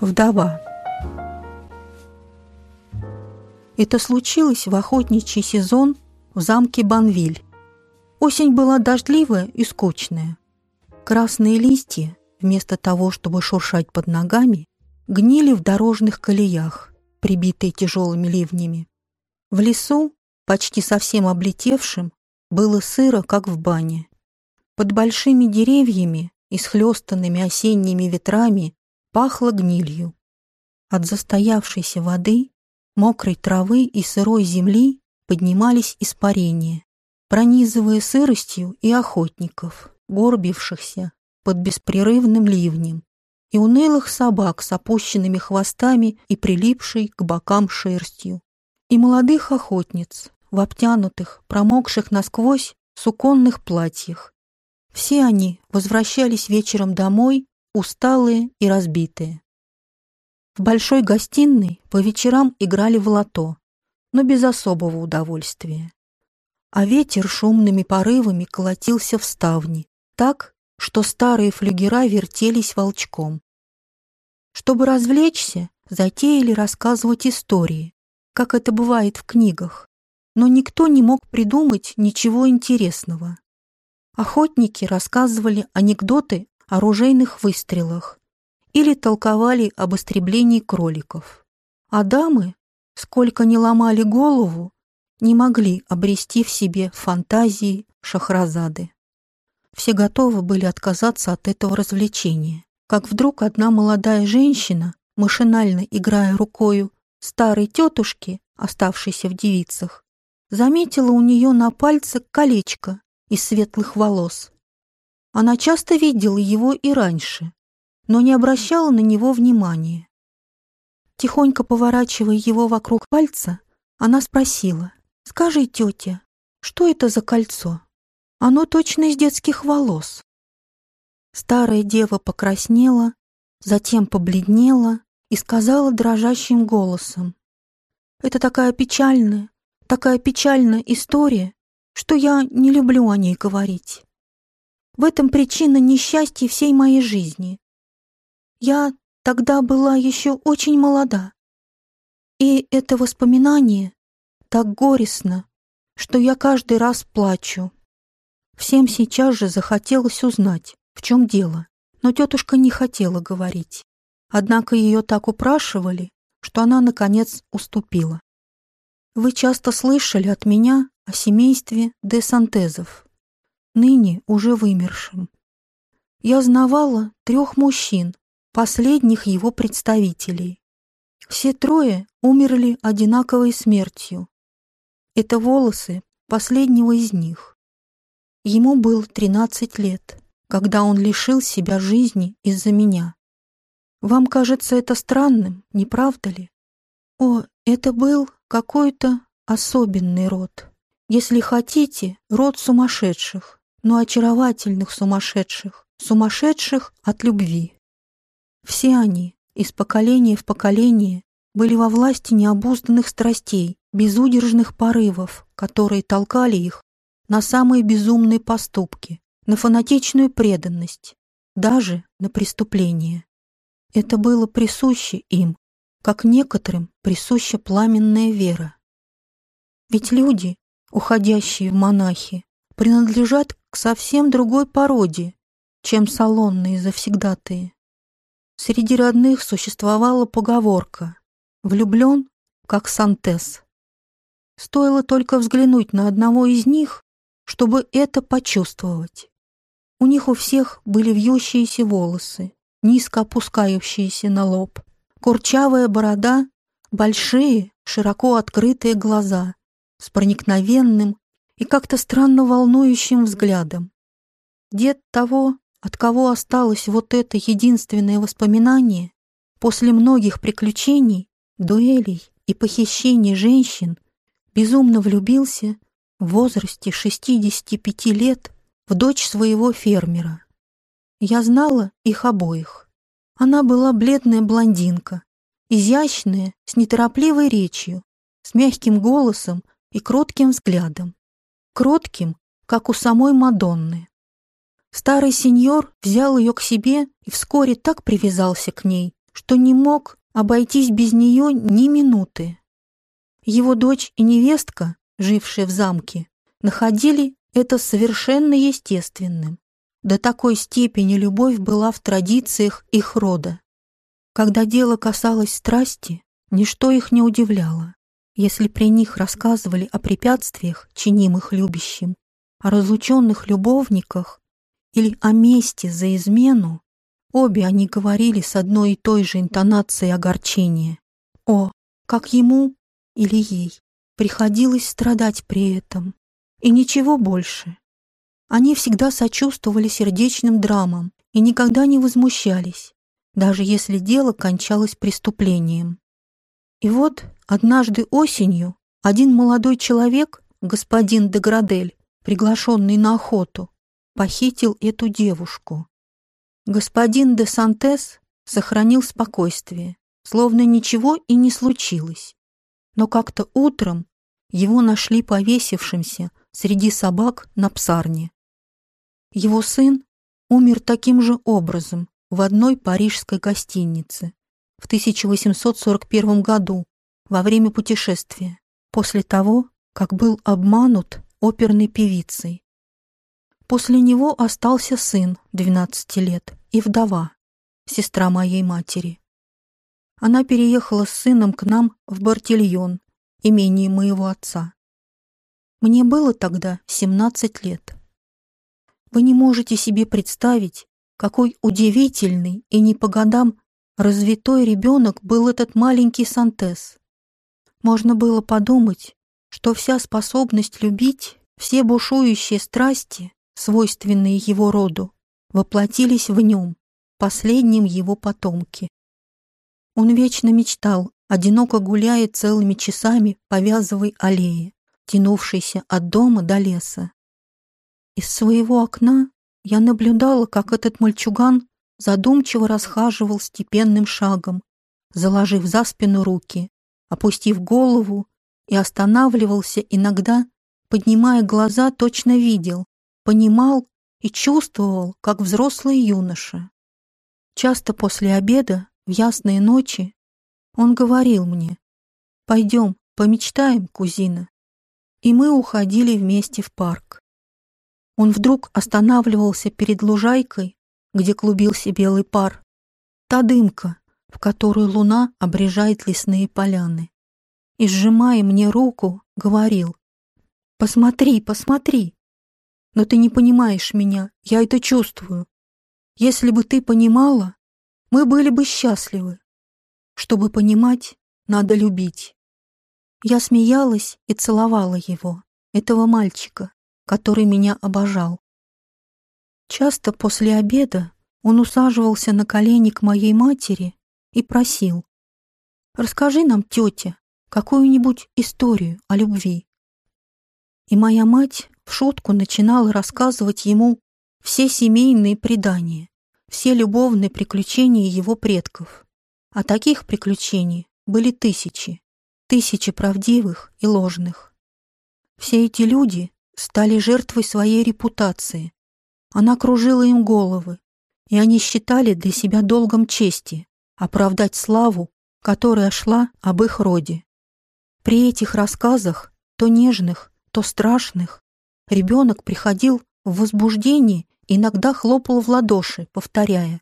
Вдова. Это случилось в охотничий сезон в замке Банвиль. Осень была дождливая и скучная. Красные листья, вместо того, чтобы шуршать под ногами, гнили в дорожных колеях, прибитые тяжелыми ливнями. В лесу, почти совсем облетевшим, было сыро, как в бане. Под большими деревьями, исхлестанными осенними ветрами, пахло гнилью. От застоявшейся воды, мокрой травы и сырой земли поднимались испарения, пронизывая сыростью и охотников, горбившихся под беспрерывным ливнем, и унылых собак с опущенными хвостами и прилипшей к бокам шерстью, и молодых охотниц в обтянутых, промокших насквозь суконных платьях. Все они возвращались вечером домой усталые и разбитые. В большой гостиной по вечерам играли в лото, но без особого удовольствия. А ветер шумными порывами колотился в ставни, так, что старые флюгера вертелись волчком. Чтобы развлечься, затеяли рассказывать истории, как это бывает в книгах, но никто не мог придумать ничего интересного. Охотники рассказывали анекдоты оружейных выстрелах или толковали об истреблении кроликов. А дамы, сколько ни ломали голову, не могли обрести в себе фантазии Шахразады. Все готовы были отказаться от этого развлечения, как вдруг одна молодая женщина, машинально играя рукою старой тетушки, оставшейся в девицах, заметила у нее на пальце колечко из светлых волос. Она часто видела его и раньше, но не обращала на него внимания. Тихонько поворачивая его вокруг пальца, она спросила, «Скажи, тетя, что это за кольцо? Оно точно из детских волос». Старая дева покраснела, затем побледнела и сказала дрожащим голосом, «Это такая печальная, такая печальная история, что я не люблю о ней говорить. В этом причина несчастья всей моей жизни. Я тогда была еще очень молода. И это воспоминание так горестно, что я каждый раз плачу. Всем сейчас же захотелось узнать, в чем дело, но тетушка не хотела говорить. Однако ее так упрашивали, что она, наконец, уступила. Вы часто слышали от меня о семействе де Сантезов ныне уже вымершим. Я знавала трех мужчин, последних его представителей. Все трое умерли одинаковой смертью. Это волосы последнего из них. Ему было 13 лет, когда он лишил себя жизни из-за меня. Вам кажется это странным, не правда ли? О, это был какой-то особенный род. Если хотите, род сумасшедших но очаровательных сумасшедших, сумасшедших от любви. Все они, из поколения в поколение, были во власти необузданных страстей, безудержных порывов, которые толкали их на самые безумные поступки, на фанатичную преданность, даже на преступление. Это было присуще им, как некоторым присуща пламенная вера. Ведь люди, уходящие в монахи, принадлежат к совсем другой породе, чем салонные завсегдатые. Среди родных существовала поговорка «влюблен, как Сантес». Стоило только взглянуть на одного из них, чтобы это почувствовать. У них у всех были вьющиеся волосы, низко опускающиеся на лоб, курчавая борода, большие, широко открытые глаза с проникновенным, и как-то странно волнующим взглядом. Дед того, от кого осталось вот это единственное воспоминание, после многих приключений, дуэлей и похищений женщин, безумно влюбился в возрасте 65 лет в дочь своего фермера. Я знала их обоих. Она была бледная блондинка, изящная, с неторопливой речью, с мягким голосом и кротким взглядом кротким, как у самой Мадонны. Старый сеньор взял ее к себе и вскоре так привязался к ней, что не мог обойтись без нее ни минуты. Его дочь и невестка, жившие в замке, находили это совершенно естественным. До такой степени любовь была в традициях их рода. Когда дело касалось страсти, ничто их не удивляло. Если при них рассказывали о препятствиях, чинимых любящим, о разлученных любовниках или о мести за измену, обе они говорили с одной и той же интонацией огорчения. О, как ему или ей приходилось страдать при этом. И ничего больше. Они всегда сочувствовали сердечным драмам и никогда не возмущались, даже если дело кончалось преступлением. И вот однажды осенью один молодой человек, господин Деградель, приглашенный на охоту, похитил эту девушку. Господин де Сантес сохранил спокойствие, словно ничего и не случилось. Но как-то утром его нашли повесившимся среди собак на псарне. Его сын умер таким же образом в одной парижской гостинице в 1841 году во время путешествия, после того, как был обманут оперной певицей. После него остался сын 12 лет и вдова, сестра моей матери. Она переехала с сыном к нам в Бартильон, имение моего отца. Мне было тогда 17 лет. Вы не можете себе представить, какой удивительный и не по годам развитой ребенок был этот маленький Сантес. Можно было подумать, что вся способность любить, все бушующие страсти, свойственные его роду, воплотились в нем, последнем его потомке. Он вечно мечтал, одиноко гуляя целыми часами по вязовой аллее, тянувшейся от дома до леса. Из своего окна я наблюдала, как этот мальчуган задумчиво расхаживал степенным шагом, заложив за спину руки, опустив голову и останавливался иногда, поднимая глаза, точно видел, понимал и чувствовал, как взрослый юноша. Часто после обеда, в ясные ночи, он говорил мне, «Пойдем, помечтаем, кузина». И мы уходили вместе в парк. Он вдруг останавливался перед лужайкой, где клубился белый пар. Та дымка, в которую луна обрежает лесные поляны. И, сжимая мне руку, говорил, «Посмотри, посмотри! Но ты не понимаешь меня, я это чувствую. Если бы ты понимала, мы были бы счастливы. Чтобы понимать, надо любить. Я смеялась и целовала его, этого мальчика, который меня обожал. Часто после обеда он усаживался на колени к моей матери и просил, «Расскажи нам, тетя, какую-нибудь историю о любви». И моя мать в шутку начинала рассказывать ему все семейные предания, все любовные приключения его предков. А таких приключений были тысячи, тысячи правдивых и ложных. Все эти люди стали жертвой своей репутации. Она кружила им головы, и они считали для себя долгом чести оправдать славу, которая шла об их роде. При этих рассказах, то нежных, то страшных, ребенок приходил в возбуждение, иногда хлопал в ладоши, повторяя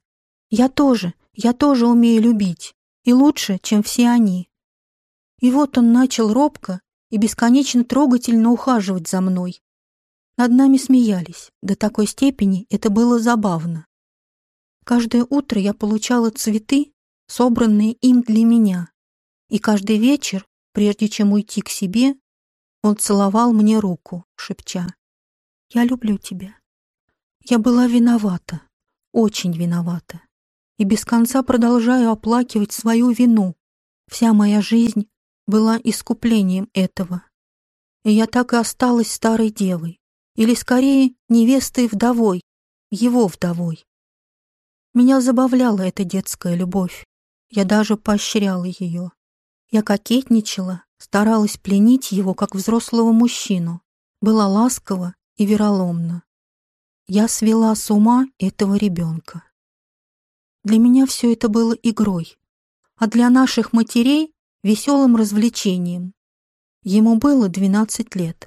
«Я тоже, я тоже умею любить, и лучше, чем все они. И вот он начал робко и бесконечно трогательно ухаживать за мной. Над нами смеялись, до такой степени это было забавно. Каждое утро я получала цветы, собранные им для меня, и каждый вечер, прежде чем уйти к себе, он целовал мне руку, шепча «Я люблю тебя». Я была виновата, очень виновата и без конца продолжаю оплакивать свою вину. Вся моя жизнь была искуплением этого. И я так и осталась старой девой, или скорее невестой-вдовой, его вдовой. Меня забавляла эта детская любовь, я даже поощряла ее. Я кокетничала, старалась пленить его как взрослого мужчину, была ласкова и вероломна. Я свела с ума этого ребенка. Для меня все это было игрой, а для наших матерей — веселым развлечением. Ему было 12 лет.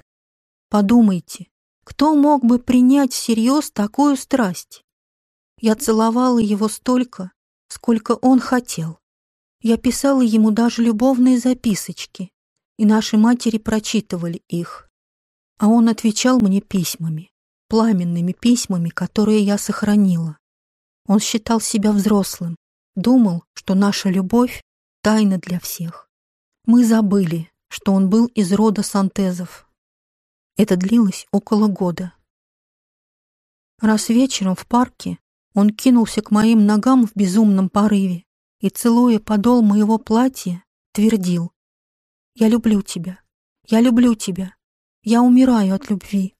Подумайте, кто мог бы принять всерьез такую страсть? Я целовала его столько, сколько он хотел. Я писала ему даже любовные записочки, и наши матери прочитывали их. А он отвечал мне письмами, пламенными письмами, которые я сохранила. Он считал себя взрослым, думал, что наша любовь — тайна для всех. Мы забыли, что он был из рода Сантезов. Это длилось около года. Раз вечером в парке он кинулся к моим ногам в безумном порыве и, целуя подол моего платья, твердил. «Я люблю тебя. Я люблю тебя. Я умираю от любви.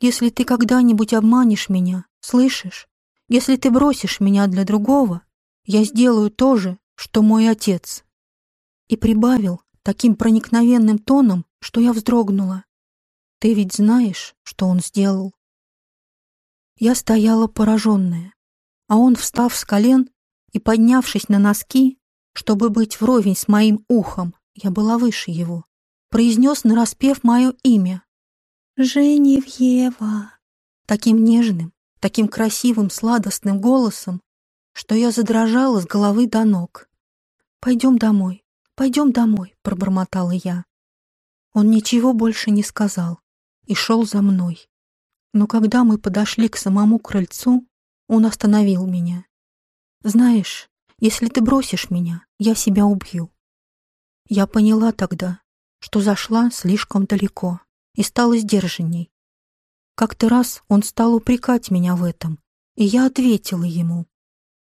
Если ты когда-нибудь обманешь меня, слышишь? Если ты бросишь меня для другого, я сделаю то же, что мой отец». И прибавил таким проникновенным тоном, что я вздрогнула. «Ты ведь знаешь, что он сделал?» Я стояла пораженная а он, встав с колен и поднявшись на носки, чтобы быть вровень с моим ухом, я была выше его, произнес нараспев мое имя. «Женевьева!» Таким нежным, таким красивым, сладостным голосом, что я задрожала с головы до ног. «Пойдем домой, пойдем домой», — пробормотала я. Он ничего больше не сказал и шел за мной. Но когда мы подошли к самому крыльцу, он остановил меня. «Знаешь, если ты бросишь меня, я себя убью». Я поняла тогда, что зашла слишком далеко и стала сдержанней. Как-то раз он стал упрекать меня в этом, и я ответила ему,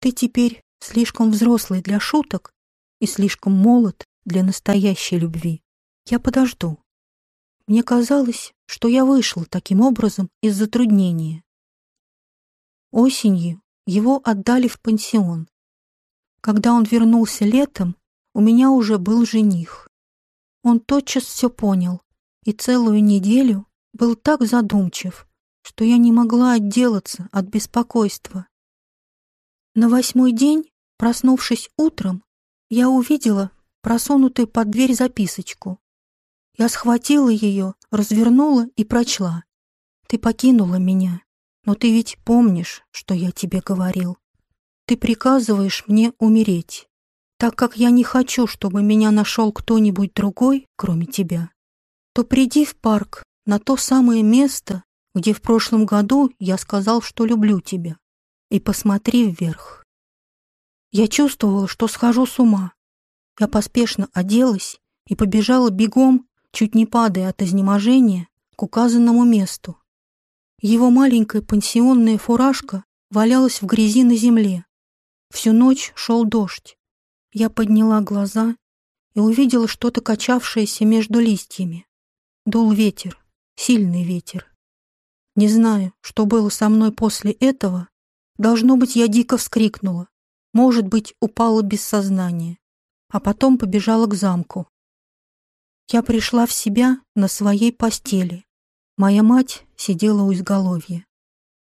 «Ты теперь слишком взрослый для шуток и слишком молод для настоящей любви. Я подожду». Мне казалось, что я вышла таким образом из затруднения. Осенью его отдали в пансион. Когда он вернулся летом, у меня уже был жених. Он тотчас все понял и целую неделю был так задумчив, что я не могла отделаться от беспокойства. На восьмой день, проснувшись утром, я увидела просунутую под дверь записочку. Я схватила ее, развернула и прочла. «Ты покинула меня. Но ты ведь помнишь, что я тебе говорил. Ты приказываешь мне умереть, так как я не хочу, чтобы меня нашел кто-нибудь другой, кроме тебя. То приди в парк на то самое место, где в прошлом году я сказал, что люблю тебя, и посмотри вверх. Я чувствовала, что схожу с ума. Я поспешно оделась и побежала бегом, чуть не падая от изнеможения, к указанному месту. Его маленькая пансионная фуражка валялась в грязи на земле. Всю ночь шел дождь. Я подняла глаза и увидела что-то качавшееся между листьями. Дул ветер, сильный ветер. Не знаю, что было со мной после этого. Должно быть, я дико вскрикнула. Может быть, упала без сознания. А потом побежала к замку. Я пришла в себя на своей постели. Моя мать сидела у изголовья.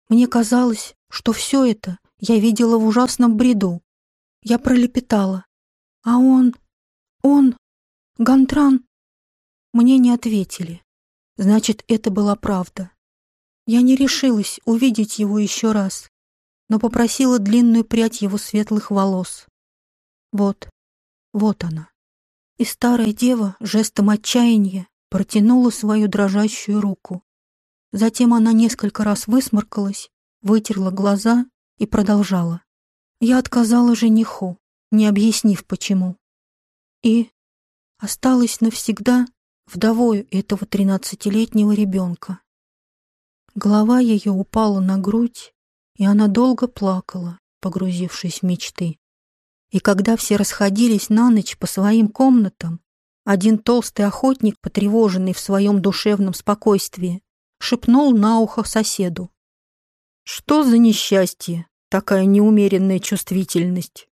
Мне казалось, что все это я видела в ужасном бреду. Я пролепетала. А он... он... Гантран... Мне не ответили. Значит, это была правда. Я не решилась увидеть его еще раз, но попросила длинную прядь его светлых волос. Вот, вот она. И старая дева жестом отчаяния протянула свою дрожащую руку. Затем она несколько раз высморкалась, вытерла глаза и продолжала. Я отказала жениху, не объяснив почему. И осталась навсегда вдовою этого тринадцатилетнего ребенка. Голова ее упала на грудь, и она долго плакала, погрузившись в мечты. И когда все расходились на ночь по своим комнатам, один толстый охотник, потревоженный в своем душевном спокойствии, шепнул на ухо соседу. «Что за несчастье, такая неумеренная чувствительность?